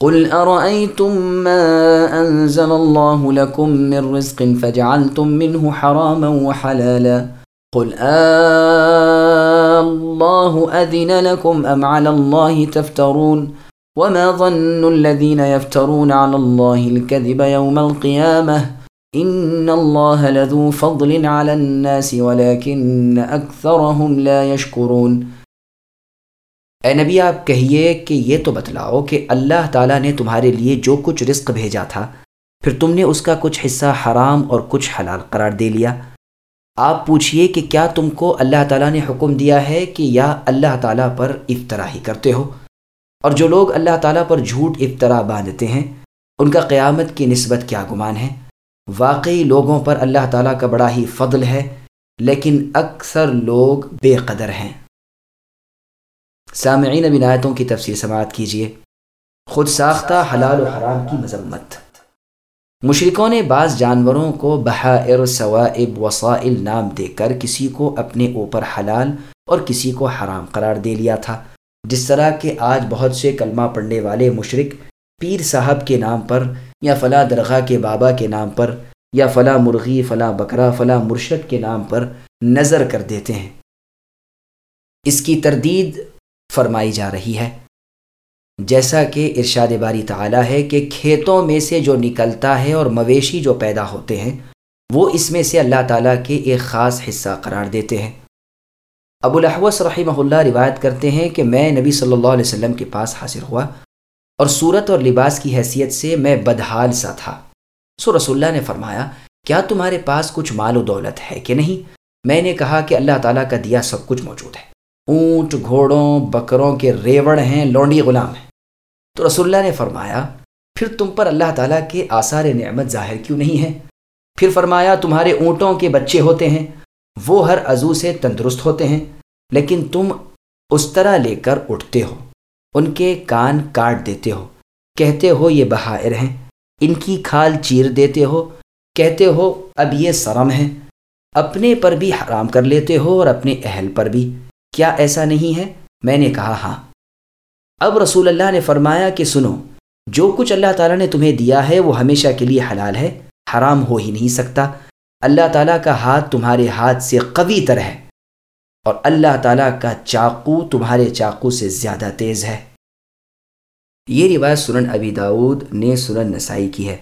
قل أرأيتم ما أنزل الله لكم من رزق فجعلتم منه حراما وحلالا قل آه الله أذن لكم أم على الله تفترون وما ظن الذين يفترون على الله الكذب يوم القيامة إن الله لذو فضل على الناس ولكن أكثرهم لا يشكرون اے نبی، آپ کہیے کہ یہ تو بتلاؤ کہ اللہ تعالیٰ نے تمہارے لیے جو کچھ رزق بھیجا تھا، پھر تم نے اس کا کچھ حصہ حرام اور کچھ حلال قرار دے لیا۔ آپ پوچھئے کہ کیا تم کو اللہ تعالیٰ نے حکم دیا ہے کہ یا اللہ تعالیٰ پر افطرا ہی کرتے ہو؟ اور جو لوگ اللہ تعالیٰ پر جھوٹ افطرا باندھتے ہیں، ان کا قیامت کی نسبت کیا گمان ہے؟ واقعی لوگوں پر اللہ تعالیٰ کا بڑا ہی فضل ہے، لیکن اکثر لوگ بے قدر ہیں۔ سامعین اب آیتوں کی تفصیل سماعت کیجیے خود ساختہ حلال و حرام کی مذمت۔ مشرقوں نے بعض جانوروں کو بحائر ثوائب وسائل نام دے کر کسی کو اپنے اوپر حلال اور کسی کو حرام قرار دے لیا تھا۔ جس طرح کہ آج بہت سے کلمہ پڑھنے والے مشرق پیر صاحب کے نام پر یا فلاں درگاہ کے بابا کے نام پر یا فلاں مرغی، فلاں بکرا، فلاں مرشد کے نام پر نظر کر دیتے ہیں۔ اس کی تردید فرمائی جا رہی ہے۔ جیسا کہ ارشاد باری تعالیٰ ہے کہ کھیتوں میں سے جو نکلتا ہے اور مویشی جو پیدا ہوتے ہیں، وہ اس میں سے اللہ تعالیٰ کے ایک خاص حصہ قرار دیتے ہیں۔ ابو الحوث رحمہ اللہ روایت کرتے ہیں کہ میں نبی صلی اللہ علیہ وسلم کے پاس حاصل ہوا اور صورت اور لباس کی حیثیت سے میں بدحال سا تھا۔ سو رسول اللہ نے فرمایا، کیا تمہارے پاس کچھ مال و دولت ہے کہ نہیں؟ میں نے کہا کہ اللہ تعالیٰ کا دیا سب کچھ موجود ہے۔ اونٹ، گھوڑوں، بکروں کے ریوڑ ہیں، لونڈی غلام ہیں۔ تو رسول اللہ نے فرمایا، پھر تم پر اللہ تعالیٰ کے آثار نعمت ظاہر کیوں نہیں ہے پھر فرمایا، تمہارے اونٹوں کے بچے ہوتے ہیں، وہ ہر عضو سے تندرست ہوتے ہیں، لیکن تم اس طرح لے کر اٹھتے ہو، ان کے کان کاٹ دیتے ہو، کہتے ہو، یہ بہائر ہیں۔ ان کی کھال چیر دیتے ہو، کہتے ہو، اب یہ سرم ہے اپنے پر بھی حرام کر لیتے ہو اور اپنے اہل پر بھی۔ کیا ایسا نہیں ہے؟ میں نے کہا ہاں۔ اب رسول اللہ نے فرمایا کہ سنو، جو کچھ اللہ تعالیٰ نے تمہیں دیا ہے وہ ہمیشہ کے لیے حلال ہے، حرام ہو ہی نہیں سکتا۔ اللہ تعالیٰ کا ہاتھ تمہارے ہاتھ سے قوی تر ہے اور اللہ تعالیٰ کا چاقو تمہارے چاقو سے زیادہ تیز ہے۔ یہ روایت سنن ابی داود نے سنن نسائی کی ہے۔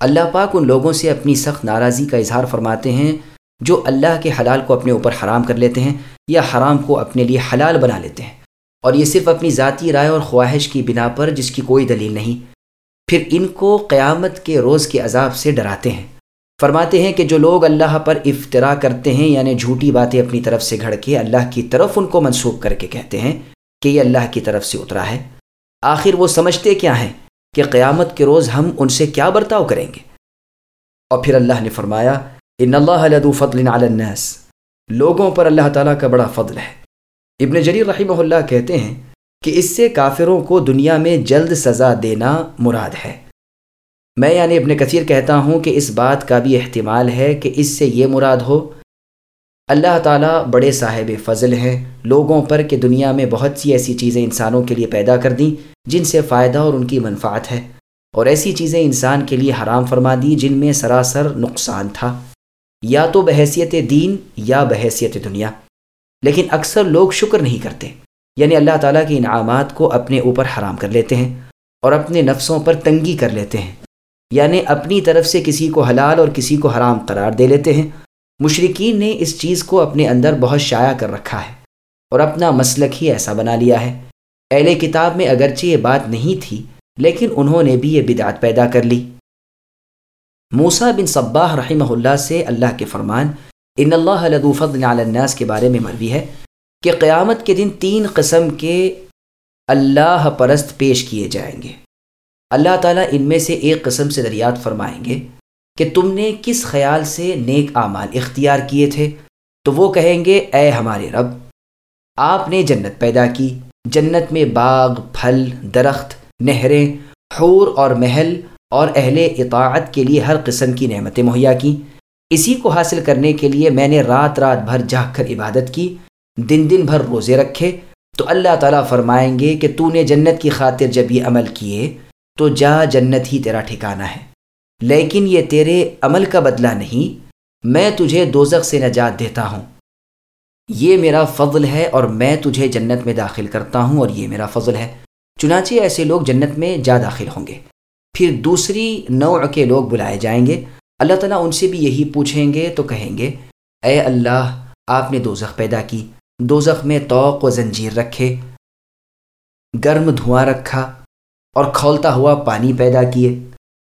اللہ پاک ان لوگوں سے اپنی سخت ناراضی کا اظہار فرماتے ہیں جو اللہ کے حلال کو اپنے اوپر حرام کر لیتے ہیں یا حرام کو اپنے لیے حلال بنا لیتے ہیں۔ اور یہ صرف اپنی ذاتی رائے اور خواہش کی بنا پر جس کی کوئی دلیل نہیں۔ پھر ان کو قیامت کے روز کے عذاب سے ڈراتے ہیں۔ فرماتے ہیں کہ جو لوگ اللہ پر افطرا کرتے ہیں یعنی جھوٹی باتیں اپنی طرف سے گھڑ کے اللہ کی طرف ان کو منسوخ کر کے کہتے ہیں کہ یہ اللہ کی طرف سے اترا ہے۔ آخر وہ سمجھتے کیا ہیں کہ قیامت کے روز ہم ان سے کیا برتاؤ کریں گے؟ اور پھر اللہ نے فرمایا ان اللہ لدو فضل علی الناس۔ لوگوں پر اللہ تعالیٰ کا بڑا فضل ہے۔ ابن جریر رحمہ اللہ کہتے ہیں کہ اس سے کافروں کو دنیا میں جلد سزا دینا مراد ہے۔ میں یعنی ابن کثیر کہتا ہوں کہ اس بات کا بھی احتمال ہے کہ اس سے یہ مراد ہو، اللہ تعالیٰ بڑے صاحب فضل ہیں۔ لوگوں پر کہ دنیا میں بہت سی ایسی چیزیں انسانوں کے لیے پیدا کر دیں جن سے فائدہ اور ان کی منفعت ہے، اور ایسی چیزیں انسان کے لیے حرام فرما دی جن میں سراسر نقصان تھا۔ یا تو بحیثیت دین یا بحیثیت دنیا۔ لیکن اکثر لوگ شکر نہیں کرتے۔ یعنی اللہ تعالیٰ کے انعامات کو اپنے اوپر حرام کر لیتے ہیں اور اپنے نفسوں پر تنگی کر لیتے ہیں۔ یعنی اپنی طرف سے کسی کو حلال اور کسی کو حرام قرار دے لیتے ہیں۔ مشرقین نے اس چیز کو اپنے اندر بہت شائع کر رکھا ہے اور اپنا مسلک ہی ایسا بنا لیا ہے۔ اہل کتاب میں اگرچہ یہ بات نہیں تھی، لیکن انہوں نے بھی یہ بدعت پیدا کر لی۔ موسا بن صباح رحمہ اللہ سے اللہ کے فرمان، ان اللہ لدو فضل علی الناس کے بارے میں مروی ہے کہ قیامت کے دن تین قسم کے اللہ پرست پیش کیے جائیں گے۔ اللہ تعالیٰ ان میں سے ایک قسم سے دریات فرمائیں گے کہ تم نے کس خیال سے نیک اعمال اختیار کیے تھے؟ تو وہ کہیں گے، اے ہمارے رب، آپ نے جنت پیدا کی۔ جنت میں باغ، پھل، درخت، نہریں، حور اور محل اور اہل اطاعت کے لیے ہر قسم کی نعمتیں مہیا کیں اسی کو حاصل کرنے کے لیے میں نے رات رات بھر جاگ کر عبادت کی، دن دن بھر روزے رکھے۔ تو اللہ تعالیٰ فرمائیں گے کہ تو نے جنت کی خاطر جب یہ عمل کیے، تو جا جنت ہی تیرا ٹھکانہ ہے۔ لیکن یہ تیرے عمل کا بدلہ نہیں، میں تجھے دوزخ سے نجات دیتا ہوں۔ یہ میرا فضل ہے اور میں تجھے جنت میں داخل کرتا ہوں اور یہ میرا فضل ہے۔ چنانچہ ایسے لوگ جنت میں جا داخل ہوں گے۔ پھر دوسری نوع کے لوگ بلائے جائیں گے۔ اللہ تعالیٰ ان سے بھی یہی پوچھیں گے تو کہیں گے، اے اللہ، آپ نے دوزخ پیدا کی۔ دوزخ میں توق و زنجیر رکھے، گرم دھواں رکھا اور کھولتا ہوا پانی پیدا کیے۔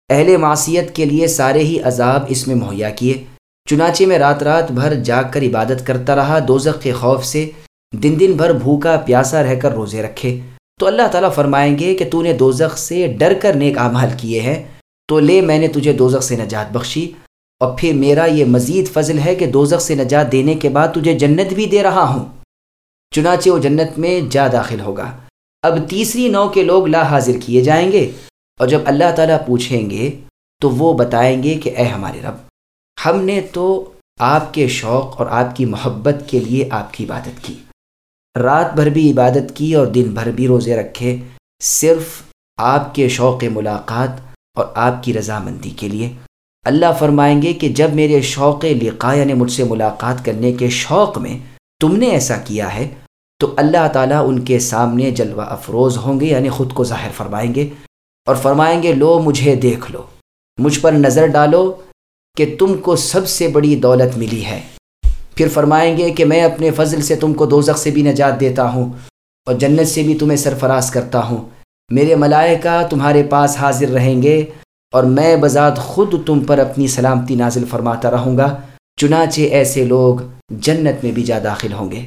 اہل معصیت کے لیے سارے ہی عذاب اس میں مہیا کیے۔ چنانچہ میں رات رات بھر جاگ کر عبادت کرتا رہا، دوزخ کے خوف سے دن دن بھر بھوکا پیاسا رہ کر روزے رکھے۔ تو اللہ تعالیٰ فرمائیں گے کہ تو نے دوزخ سے ڈر کر نیک اعمال کیے ہیں، تو لے میں نے تجھے دوزخ سے نجات بخشی۔ اور پھر میرا یہ مزید فضل ہے کہ دوزخ سے نجات دینے کے بعد تجھے جنت بھی دے رہا ہوں۔ چنانچہ وہ جنت میں جا داخل ہوگا۔ اب تیسری نو کے لوگ لا حاضر کیے جائیں گے۔ اور جب اللہ تعالیٰ پوچھیں گے، تو وہ بتائیں گے کہ اے ہمارے رب، ہم نے تو آپ کے شوق اور آپ کی محبت کے لیے آپ کی عبادت کی۔ رات بھر بھی عبادت کی اور دن بھر بھی روزے رکھے، صرف آپ کے شوق ملاقات اور آپ کی رضامندی کے لیے۔ اللہ فرمائیں گے کہ جب میرے شوق لقا یعنی مجھ سے ملاقات کرنے کے شوق میں تم نے ایسا کیا ہے، تو اللہ تعالیٰ ان کے سامنے جلوہ افروز ہوں گے یعنی خود کو ظاہر فرمائیں گے اور فرمائیں گے، لو، مجھے دیکھ لو۔ مجھ پر نظر ڈالو کہ تم کو سب سے بڑی دولت ملی ہے۔ پھر فرمائیں گے کہ میں اپنے فضل سے تم کو دوزخ سے بھی نجات دیتا ہوں اور جنت سے بھی تمہیں سرفراز کرتا ہوں۔ میرے ملائکہ تمہارے پاس حاضر رہیں گے اور میں بذات خود تم پر اپنی سلامتی نازل فرماتا رہوں گا، چنانچہ ایسے لوگ جنت میں بھی جا داخل ہوں گے۔